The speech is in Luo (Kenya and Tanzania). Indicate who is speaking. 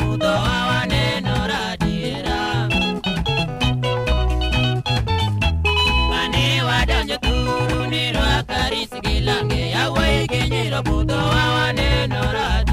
Speaker 1: Budo awa neno radira. Mani wadonyo turu niro akari sigilange ya wai genyiro budo awa neno radira.